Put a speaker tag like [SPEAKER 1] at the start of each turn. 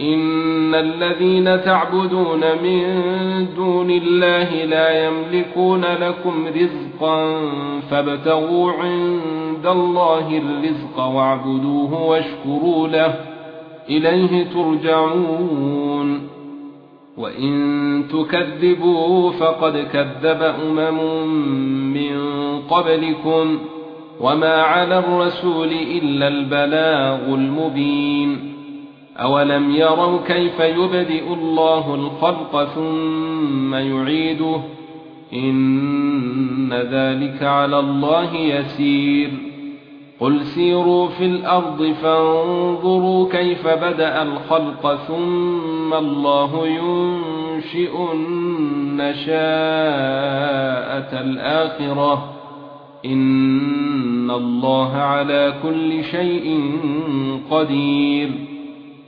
[SPEAKER 1] ان الذين تعبدون من دون الله لا يملكون لكم رزقا فابتغوا عند الله الرزق واعبدوه واشكروا له اليه ترجعون وان تكذبوا فقد كذب امم من قبلكم وما على الرسول الا البلاغ المبين اولم يروا كيف يبدئ الله الخلق ثم يعيده ان ذلك على الله يسير قل سيروا في الأرض فانظروا كيف بدا الخلق ثم الله ينشئ النشاءه الاخره ان الله على كل شيء قدير